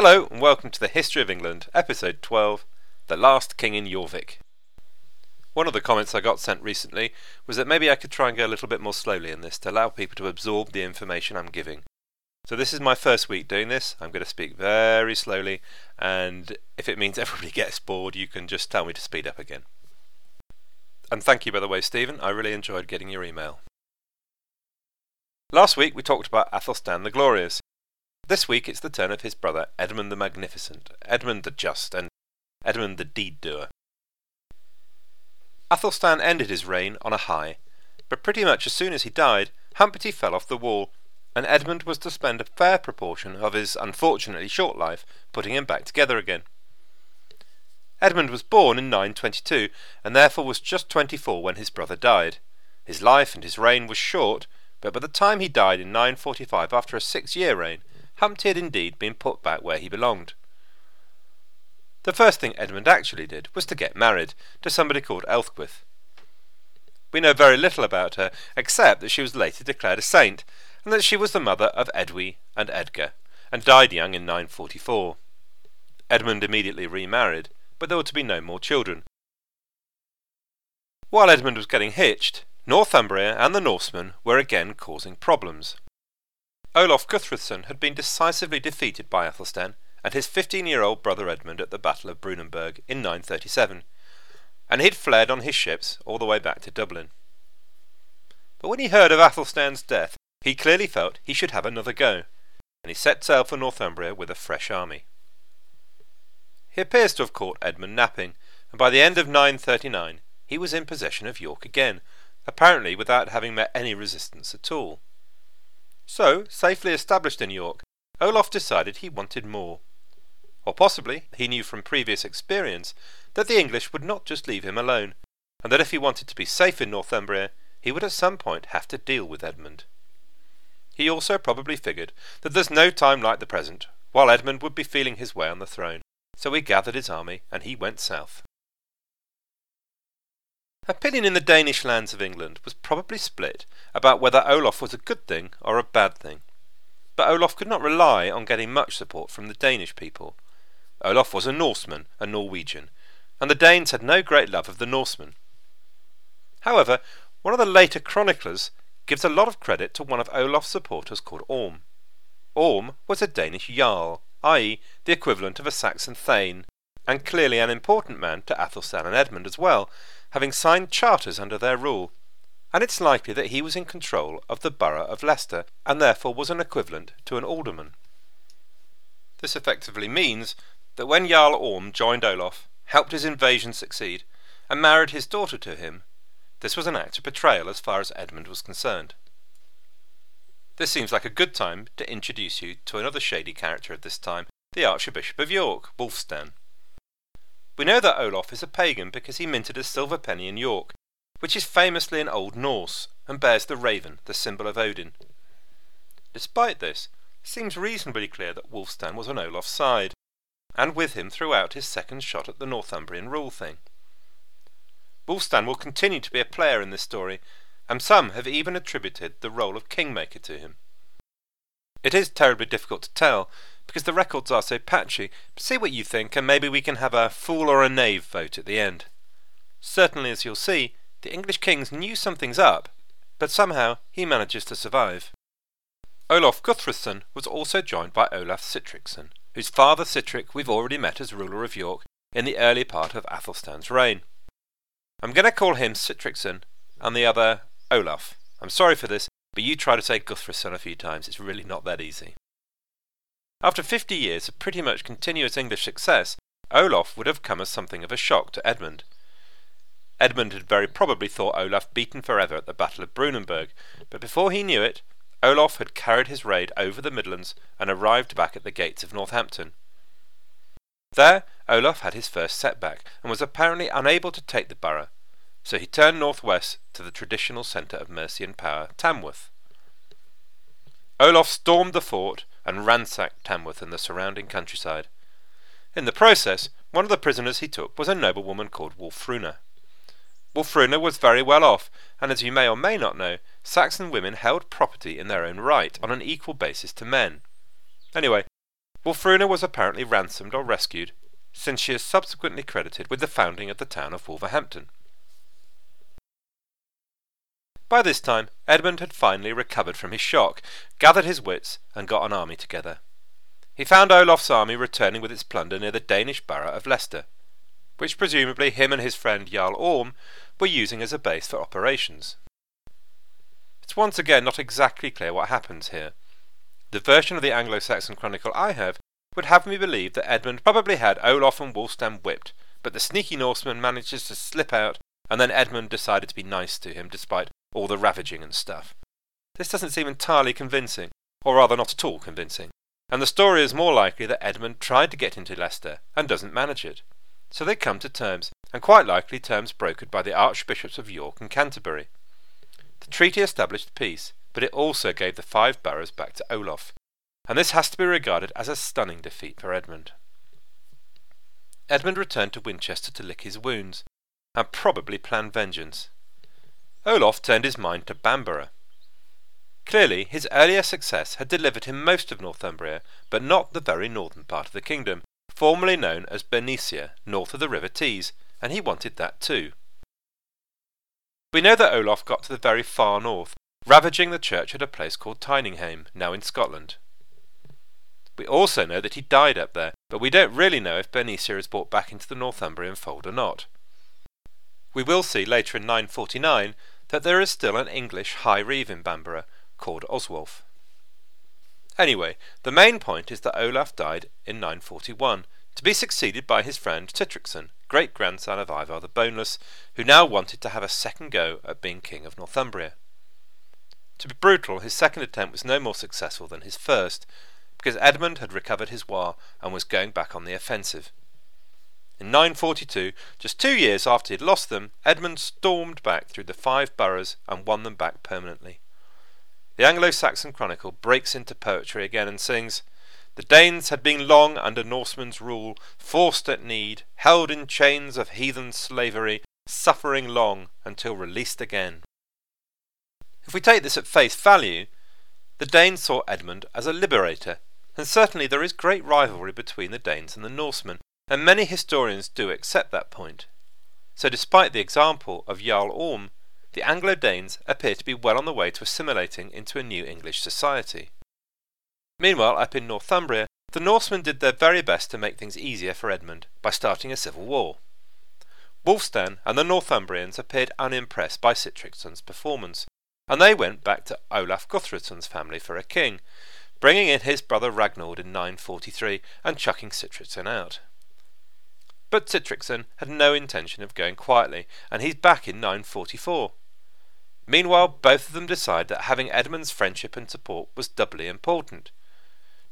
Hello, and welcome to the History of England, episode 12 The Last King in Jorvik. One of the comments I got sent recently was that maybe I could try and go a little bit more slowly in this to allow people to absorb the information I'm giving. So, this is my first week doing this. I'm going to speak very slowly, and if it means everybody gets bored, you can just tell me to speed up again. And thank you, by the way, Stephen. I really enjoyed getting your email. Last week we talked about Athelstan the Glorious. This week it's the turn of his brother Edmund the Magnificent, Edmund the Just, and Edmund the Deed Doer. Athelstan ended his reign on a high, but pretty much as soon as he died, Humpty fell off the wall, and Edmund was to spend a fair proportion of his unfortunately short life putting him back together again. Edmund was born in 922, and therefore was just 24 when his brother died. His life and his reign was short, but by the time he died in 945 after a six year reign, Humpty had indeed been put back where he belonged. The first thing Edmund actually did was to get married to somebody called Elthgwith. We know very little about her, except that she was later declared a saint, and that she was the mother of Edwy and Edgar, and died young in 944. Edmund immediately remarried, but there were to be no more children. While Edmund was getting hitched, Northumbria and the Norsemen were again causing problems. Olaf Guthruthson had been decisively defeated by Athelstan and his 15 year old brother Edmund at the Battle of Brunanburh in 937, and he'd fled on his ships all the way back to Dublin. But when he heard of Athelstan's death, he clearly felt he should have another go, and he set sail for Northumbria with a fresh army. He appears to have caught Edmund napping, and by the end of 939 he was in possession of York again, apparently without having met any resistance at all. So, safely established in York, Olaf decided he wanted more. Or possibly, he knew from previous experience, that the English would not just leave him alone, and that if he wanted to be safe in Northumbria, he would at some point have to deal with Edmund. He also probably figured that there's no time like the present, while Edmund would be feeling his way on the throne, so he gathered his army and he went south. Opinion in the Danish lands of England was probably split about whether Olaf was a good thing or a bad thing. But Olaf could not rely on getting much support from the Danish people. Olaf was a Norseman, a Norwegian, and the Danes had no great love of the Norsemen. However, one of the later chroniclers gives a lot of credit to one of Olaf's supporters called Orm. Orm was a Danish jarl, i.e., the equivalent of a Saxon thane, and clearly an important man to Athelstan and Edmund as well, having signed charters under their rule, and it's likely that he was in control of the borough of Leicester, and therefore was an equivalent to an alderman. This effectively means that when Jarl Orm joined Olaf, helped his invasion succeed, and married his daughter to him, this was an act of betrayal as far as Edmund was concerned. This seems like a good time to introduce you to another shady character of this time, the Archbishop of York, Wulfstan. We know that Olaf is a pagan because he minted a silver penny in York, which is famously in Old Norse and bears the raven, the symbol of Odin. Despite this, it seems reasonably clear that Wulfstan was on Olaf's side, and with him throughout his second shot at the Northumbrian rule thing. Wulfstan will continue to be a player in this story, and some have even attributed the role of kingmaker to him. It is terribly difficult to tell, because the records are so patchy, see what you think, and maybe we can have a fool or a knave vote at the end. Certainly, as you'll see, the English kings knew something's up, but somehow he manages to survive. Olaf Guthruthson was also joined by Olaf Sitricsson, whose father Sitric we've already met as ruler of York in the early part of Athelstan's reign. I'm going to call him Sitricsson and the other Olaf. I'm sorry for this, but you try to say Guthruthson a few times, it's really not that easy. After fifty years of pretty much continuous English success, Olaf would have come as something of a shock to Edmund. Edmund had very probably thought Olaf beaten forever at the Battle of Brunanburh, but before he knew it, Olaf had carried his raid over the Midlands and arrived back at the gates of Northampton. There, Olaf had his first setback and was apparently unable to take the borough, so he turned northwest to the traditional centre of Mercian power, Tamworth. Olaf stormed the fort and ransacked Tamworth and the surrounding countryside. In the process, one of the prisoners he took was a noblewoman called Wulfruna. Wulfruna was very well off, and as you may or may not know, Saxon women held property in their own right on an equal basis to men. Anyway, Wulfruna was apparently ransomed or rescued, since she is subsequently credited with the founding of the town of Wolverhampton. By this time, Edmund had finally recovered from his shock, gathered his wits, and got an army together. He found Olaf's army returning with its plunder near the Danish borough of Leicester, which presumably him and his friend Jarl Orm were using as a base for operations. It's once again not exactly clear what happens here. The version of the Anglo-Saxon Chronicle I have would have me believe that Edmund probably had Olaf and Wulfstan whipped, but the sneaky Norseman manages to slip out, and then Edmund decided to be nice to him despite all the ravaging and stuff. This doesn't seem entirely convincing, or rather not at all convincing, and the story is more likely that Edmund tried to get into Leicester and doesn't manage it. So they come to terms, and quite likely terms brokered by the Archbishops of York and Canterbury. The treaty established peace, but it also gave the five boroughs back to Olaf, and this has to be regarded as a stunning defeat for Edmund. Edmund returned to Winchester to lick his wounds, and probably plan vengeance. Olaf turned his mind to Bamborough. Clearly, his earlier success had delivered him most of Northumbria, but not the very northern part of the kingdom, formerly known as Bernicia, north of the River Tees, and he wanted that too. We know that Olaf got to the very far north, ravaging the church at a place called Tyninghame, now in Scotland. We also know that he died up there, but we don't really know if Bernicia is brought back into the Northumbrian fold or not. We will see later in 949 that there is still an English high reeve in Bamborough called Oswulf. Anyway, the main point is that Olaf died in 941, to be succeeded by his friend Sitricsson, great grandson of Ivar the Boneless, who now wanted to have a second go at being king of Northumbria. To be brutal, his second attempt was no more successful than his first, because Edmund had recovered his war and was going back on the offensive. In 942, just two years after he had lost them, Edmund stormed back through the five boroughs and won them back permanently. The Anglo Saxon Chronicle breaks into poetry again and sings The Danes had been long under Norsemen's rule, forced at need, held in chains of heathen slavery, suffering long until released again. If we take this at face value, the Danes saw Edmund as a liberator, and certainly there is great rivalry between the Danes and the Norsemen, and many historians do accept that point. So despite the example of Jarl Orm, the Anglo-Danes appear to be well on the way to assimilating into a new English society. Meanwhile, up in Northumbria, the Norsemen did their very best to make things easier for Edmund by starting a civil war. Wulfstan and the Northumbrians appeared unimpressed by Sitricsson's performance, and they went back to Olaf Guthrudsson's family for a king, bringing in his brother Ragnald in 943 and chucking Sitricsson out. But Sitricsson had no intention of going quietly, and he's back in 944. Meanwhile, both of them decide that having Edmund's friendship and support was doubly important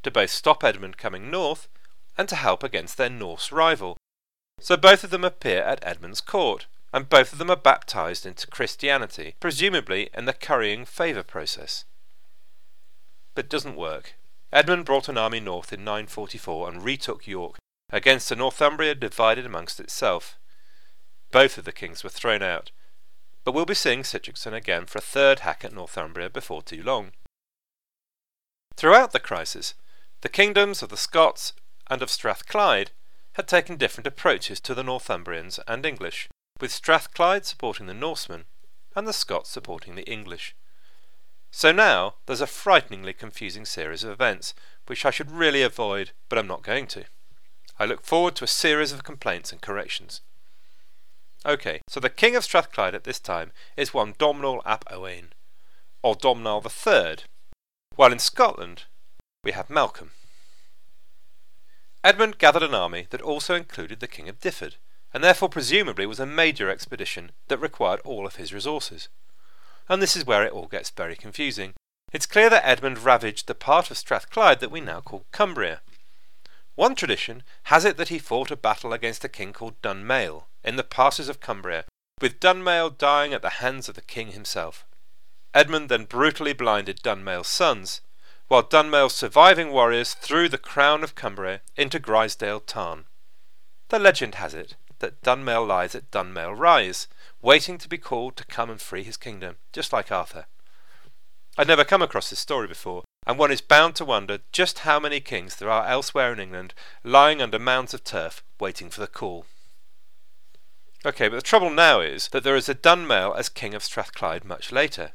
to both stop Edmund coming north and to help against their Norse rival. So both of them appear at Edmund's court, and both of them are baptized into Christianity, presumably in the currying favour process. But it doesn't work. Edmund brought an army north in 944 and retook York, against a Northumbria divided amongst itself. Both of the kings were thrown out, but we'll be seeing Sitricsson again for a third hack at Northumbria before too long. Throughout the crisis, the kingdoms of the Scots and of Strathclyde had taken different approaches to the Northumbrians and English, with Strathclyde supporting the Norsemen and the Scots supporting the English. So now there's a frighteningly confusing series of events, which I should really avoid, but I'm not going to. I look forward to a series of complaints and corrections. Okay, so the King of Strathclyde at this time is one Domhnall ap Owain, or Domhnall III, while in Scotland we have Malcolm. Edmund gathered an army that also included the King of Dyfed, and therefore presumably was a major expedition that required all of his resources. And this is where it all gets very confusing. It's clear that Edmund ravaged the part of Strathclyde that we now call Cumbria, one tradition has it that he fought a battle against a king called Dunmail in the passes of Cumbria, with Dunmail dying at the hands of the king himself. Edmund then brutally blinded Dunmail's sons, while Dunmail's surviving warriors threw the crown of Cumbria into Grizedale Tarn. The legend has it that Dunmail lies at Dunmail Rise, waiting to be called to come and free his kingdom, just like Arthur. I'd never come across this story before, and one is bound to wonder just how many kings there are elsewhere in England lying under mounds of turf waiting for the call. Okay, but the trouble now is that there is a Dunmail as King of Strathclyde much later.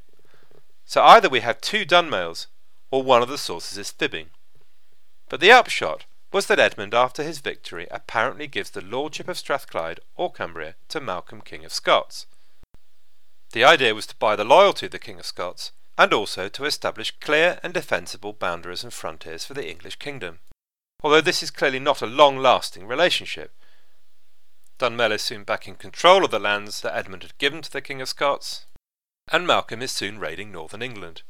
So either we have two Dunmails, or one of the sources is fibbing. But the upshot was that Edmund, after his victory, apparently gives the lordship of Strathclyde or Cumbria to Malcolm, King of Scots. The idea was to buy the loyalty of the King of Scots, and also to establish clear and defensible boundaries and frontiers for the English kingdom. Although this is clearly not a long lasting relationship. Dunmail is soon back in control of the lands that Edmund had given to the King of Scots, and Malcolm is soon raiding northern England.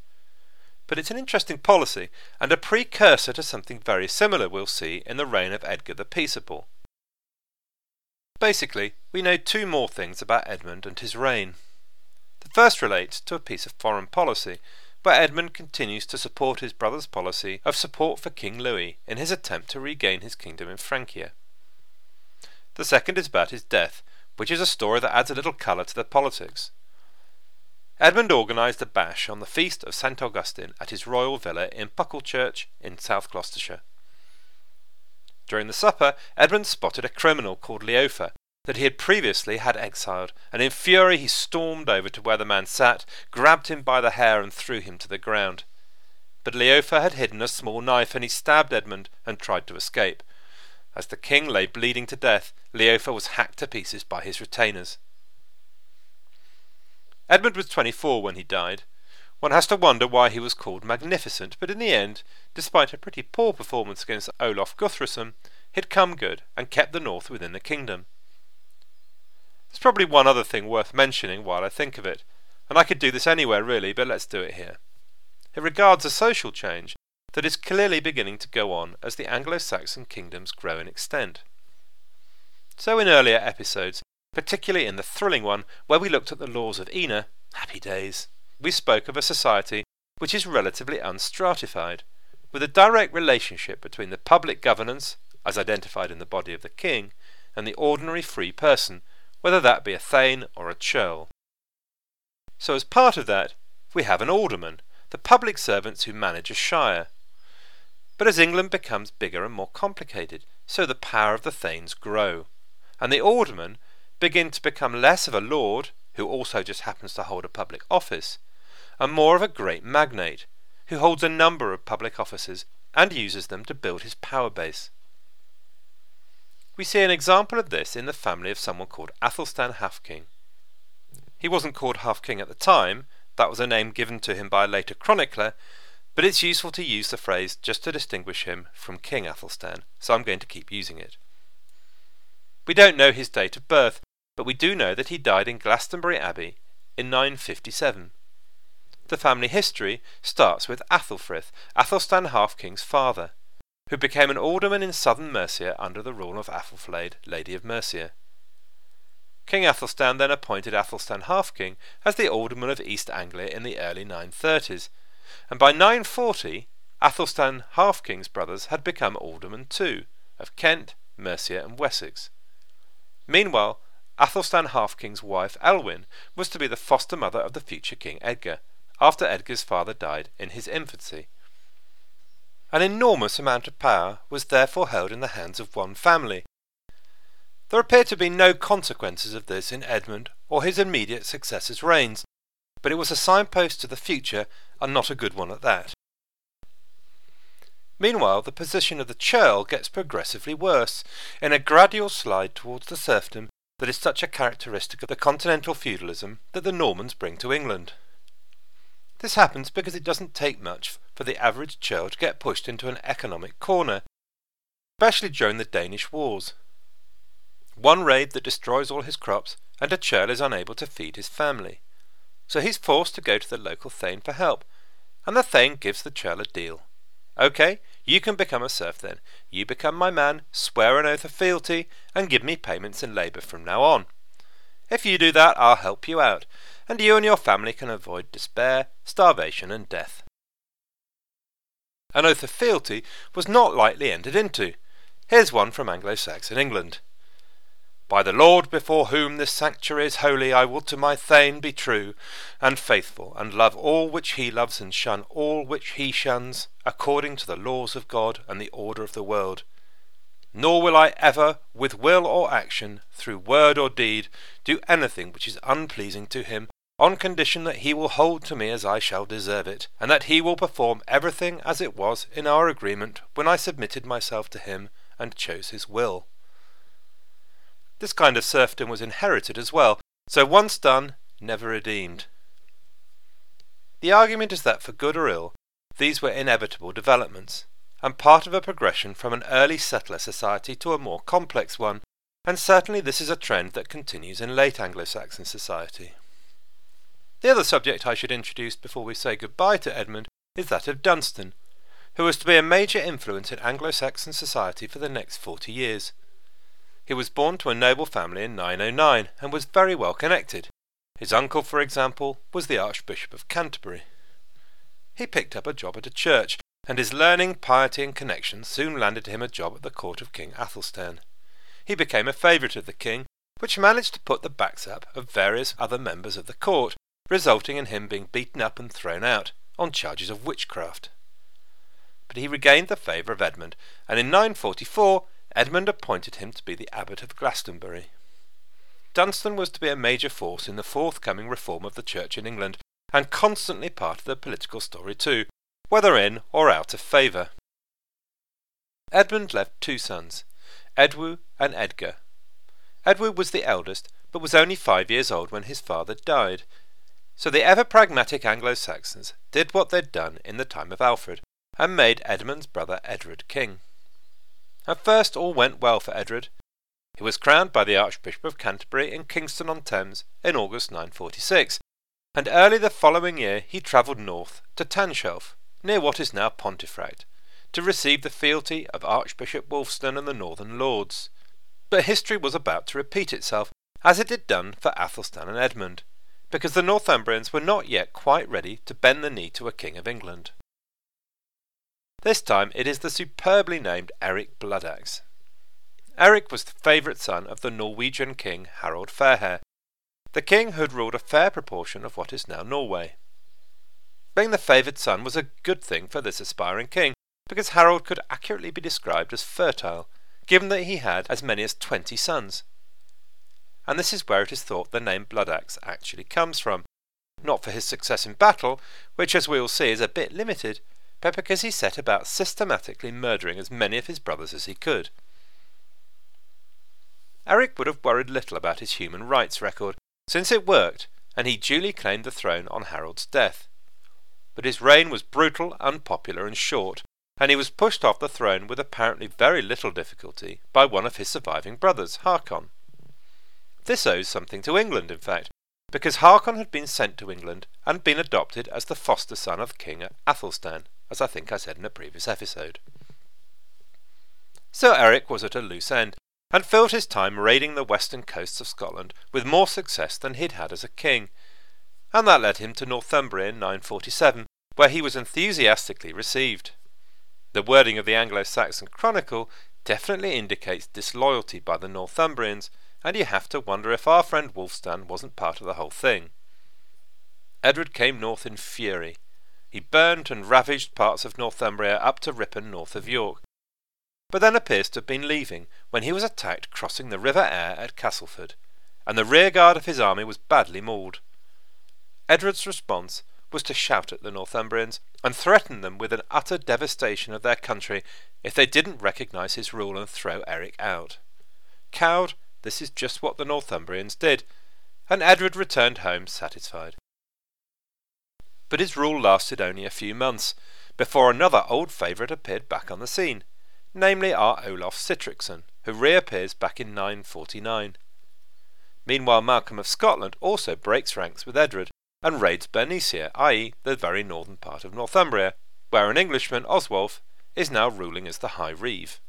But it's an interesting policy, and a precursor to something very similar we'll see in the reign of Edgar the Peaceable. Basically, we know two more things about Edmund and his reign. First relates to a piece of foreign policy, where Edmund continues to support his brother's policy of support for King Louis in his attempt to regain his kingdom in Francia. The second is about his death, which is a story that adds a little colour to the politics. Edmund organised a bash on the feast of St Augustine at his royal villa in Pucklechurch in South Gloucestershire. During the supper, Edmund spotted a criminal called Leofa that he had previously had exiled, and in fury he stormed over to where the man sat, grabbed him by the hair, and threw him to the ground. But Leofa had hidden a small knife, and he stabbed Edmund and tried to escape. As the king lay bleeding to death, Leofa was hacked to pieces by his retainers. Edmund was 24 when he died. One has to wonder why he was called Magnificent, but in the end, despite a pretty poor performance against Olaf Guthrum, he'd come good and kept the north within the kingdom. There's probably one other thing worth mentioning while I think of it, and I could do this anywhere really, but let's do it here. It regards a social change that is clearly beginning to go on as the Anglo Saxon kingdoms grow in extent. So, in earlier episodes, particularly in the thrilling one where we looked at the laws of Ina, happy days, we spoke of a society which is relatively unstratified, with a direct relationship between the public governance, as identified in the body of the king, and the ordinary free person, whether that be a thane or a churl. So, as part of that, we have an alderman, the public servants who manage a shire. But as England becomes bigger and more complicated, so the power of the thanes grow, and the aldermen begin to become less of a lord, who also just happens to hold a public office, and more of a great magnate, who holds a number of public offices and uses them to build his power base. We see an example of this in the family of someone called Athelstan Halfking. He wasn't called Halfking at the time, that was a name given to him by a later chronicler, but it's useful to use the phrase just to distinguish him from King Athelstan, so I'm going to keep using it. We don't know his date of birth, but we do know that he died in Glastonbury Abbey in 957. The family history starts with Athelfrith, Athelstan Halfking's father who became an alderman in southern Mercia under the rule of Athelflaed, Lady of Mercia. King Athelstan then appointed Athelstan Halfking as the alderman of East Anglia in the early 930s, and by 940 Athelstan Halfking's brothers had become aldermen too, of Kent, Mercia, and Wessex. Meanwhile, Athelstan Halfking's wife Elwyn was to be the foster mother of the future King Edgar, after Edgar's father died in his infancy. An enormous amount of power was therefore held in the hands of one family. There appear to be no consequences of this in Edmund or his immediate successors' reigns, but it was a signpost to the future and not a good one at that. Meanwhile, the position of the churl gets progressively worse, in a gradual slide towards the serfdom that is such a characteristic of the continental feudalism that the Normans bring to England. This happens because it doesn't take much for the average churl to get pushed into an economic corner, especially during the Danish Wars. One raid that destroys all his crops, and a churl is unable to feed his family. So he's forced to go to the local thane for help, and the thane gives the churl a deal. Okay, you can become a serf then. You become my man, swear an oath of fealty, and give me payments in labour from now on. If you do that, I'll help you out, and you and your family can avoid despair, starvation, and death. An oath of fealty was not lightly entered into. Here's one from Anglo Saxon England. By the Lord before whom this sanctuary is holy, I will to my Thane be true and faithful, and love all which he loves, and shun all which he shuns, according to the laws of God and the order of the world. Nor will I ever, with will or action, through word or deed, do anything which is unpleasing to him, on condition that he will hold to me as I shall deserve it, and that he will perform everything as it was in our agreement when I submitted myself to him and chose his will. This kind of serfdom was inherited as well, so once done, never redeemed. The argument is that for good or ill, these were inevitable developments, and part of a progression from an early settler society to a more complex one, and certainly this is a trend that continues in late Anglo-Saxon society. The other subject I should introduce before we say goodbye to Edmund is that of Dunstan, who was to be a major influence in Anglo-Saxon society for the next forty years. He was born to a noble family in 909 and was very well connected. His uncle, for example, was the Archbishop of Canterbury. He picked up a job at a church, and his learning, piety, and connections soon landed him a job at the court of King Athelstan. He became a favourite of the king, which managed to put the backs up of various other members of the court, resulting in him being beaten up and thrown out on charges of witchcraft. But he regained the favour of Edmund, and in 944 Edmund appointed him to be the abbot of Glastonbury. Dunstan was to be a major force in the forthcoming reform of the Church in England, and constantly part of the political story too, whether in or out of favour. Edmund left two sons, Edwy and Edgar. Edwy was the eldest, but was only five years old when his father died. So the ever pragmatic Anglo Saxons did what they'd done in the time of Alfred, and made Edmund's brother Edred king. At first all went well for Edred. He was crowned by the Archbishop of Canterbury in Kingston on Thames in August 946, and early the following year he travelled north to Tanshelf, near what is now Pontefract, to receive the fealty of Archbishop Wulfstan and the Northern Lords. But history was about to repeat itself, as it had done for Athelstan and Edmund, because the Northumbrians were not yet quite ready to bend the knee to a king of England. This time it is the superbly named Eric Bloodaxe. Eric was the favourite son of the Norwegian king Harald Fairhair, the king who had ruled a fair proportion of what is now Norway. Being the favoured son was a good thing for this aspiring king, because Harold could accurately be described as fertile, given that he had as many as twenty sons. And this is where it is thought the name Bloodaxe actually comes from, not for his success in battle, which as we will see is a bit limited, but because he set about systematically murdering as many of his brothers as he could. Eric would have worried little about his human rights record, since it worked, and he duly claimed the throne on Harold's death. But his reign was brutal, unpopular, and short, and he was pushed off the throne with apparently very little difficulty by one of his surviving brothers, Hakon. This owes something to England, in fact, because Hakon had been sent to England and been adopted as the foster son of King Athelstan, as I think I said in a previous episode. Sir Eric was at a loose end, and filled his time raiding the western coasts of Scotland with more success than he'd had as a king, and that led him to Northumbria in 947, where he was enthusiastically received. The wording of the Anglo-Saxon Chronicle definitely indicates disloyalty by the Northumbrians, and you have to wonder if our friend Wulfstan wasn't part of the whole thing. Edred came north in fury. He burnt and ravaged parts of Northumbria up to Ripon north of York, but then appears to have been leaving when he was attacked crossing the River Aire at Castleford, and the rearguard of his army was badly mauled. Edred's response was to shout at the Northumbrians and threaten them with an utter devastation of their country if they didn't recognise his rule and throw Eric out. Cowed this is just what the Northumbrians did, and Edred returned home satisfied. But his rule lasted only a few months, before another old favourite appeared back on the scene, namely our Olaf Sitricsson, who reappears back in 949. Meanwhile Malcolm of Scotland also breaks ranks with Edred, and raids Bernicia, i.e. the very northern part of Northumbria, where an Englishman, Oswulf, is now ruling as the High Reeve.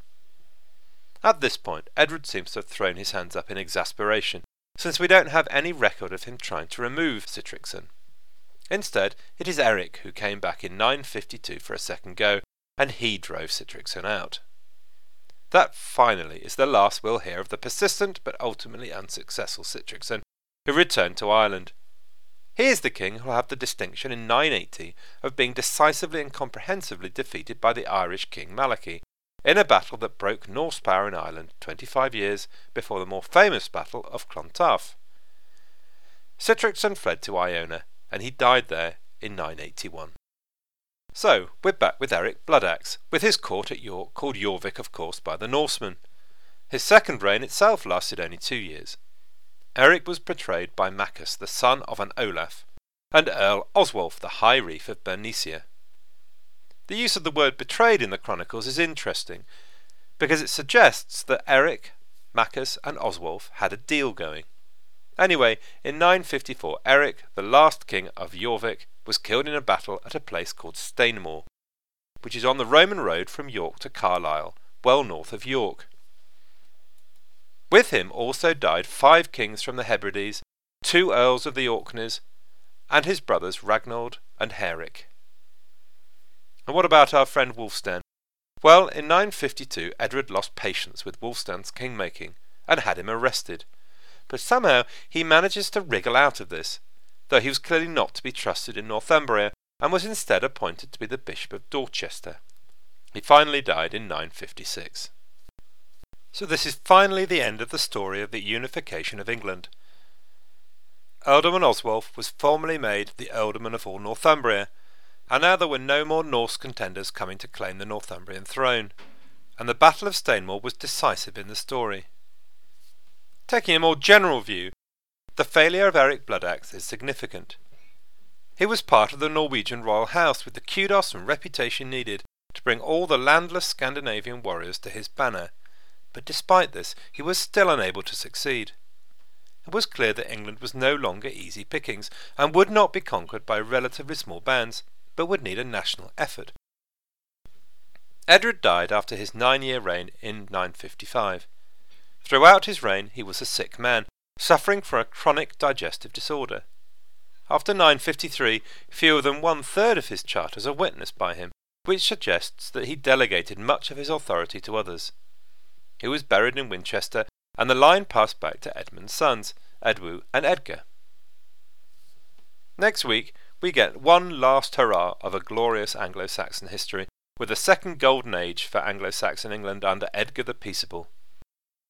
At this point, Edred seems to have thrown his hands up in exasperation, since we don't have any record of him trying to remove Sitricsson. Instead, it is Eric who came back in 952 for a second go, and he drove Sitricsson out. That finally is the last we'll hear of the persistent but ultimately unsuccessful Sihtric who returned to Ireland. He is the king who will have the distinction in 980 of being decisively and comprehensively defeated by the Irish king Malachy in a battle that broke Norse power in Ireland 25 years before the more famous Battle of Clontarf. Sihtricson fled to Iona, and he died there in 981. So, we're back with Eric Bloodaxe, with his court at York called Jorvik, of course, by the Norsemen. His second reign itself lasted only two years. Eric was portrayed by Maccus, the son of an Olaf, and Earl Oswulf, the High Reeve of Bernicia. The use of the word betrayed in the Chronicles is interesting because it suggests that Eric, Maccus, and Oswulf had a deal going. Anyway, in 954, Eric, the last king of Jorvik, was killed in a battle at a place called Stainmore, which is on the Roman road from York to Carlisle, well north of York. With him also died five kings from the Hebrides, two earls of the Orkneys, and his brothers Ragnald and Haeric. And what about our friend Wulfstan? Well, in 952 Edred lost patience with Wulfstan's king-making and had him arrested. But somehow he manages to wriggle out of this, though he was clearly not to be trusted in Northumbria and was instead appointed to be the Bishop of Dorchester. He finally died in 956. So this is finally the end of the story of the unification of England. Ealdorman Oswulf was formally made the Ealdorman of all Northumbria, and now there were no more Norse contenders coming to claim the Northumbrian throne, and the Battle of Stainmore was decisive in the story. Taking a more general view, the failure of Eric Bloodaxe is significant. He was part of the Norwegian royal house with the kudos and reputation needed to bring all the landless Scandinavian warriors to his banner, but despite this, he was still unable to succeed. It was clear that England was no longer easy pickings, and would not be conquered by relatively small bands, but would need a national effort. Edred died after his nine year reign in 955. Throughout his reign he was a sick man, suffering from a chronic digestive disorder. After 953, fewer than one third of his charters are witnessed by him, which suggests that he delegated much of his authority to others. He was buried in Winchester, and the line passed back to Edmund's sons, Edwy and Edgar. Next week, we get one last hurrah of a glorious Anglo Saxon history, with the second golden age for Anglo Saxon England under Edgar the Peaceable.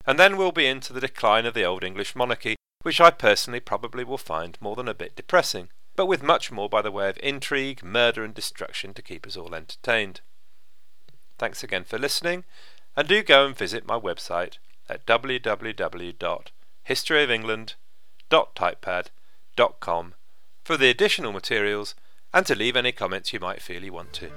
And then we'll be into the decline of the Old English monarchy, which I personally probably will find more than a bit depressing, but with much more by the way of intrigue, murder, and destruction to keep us all entertained. Thanks again for listening, and do go and visit my website at www.historyofengland.typepad.com for the additional materials and to leave any comments you might feel you want to.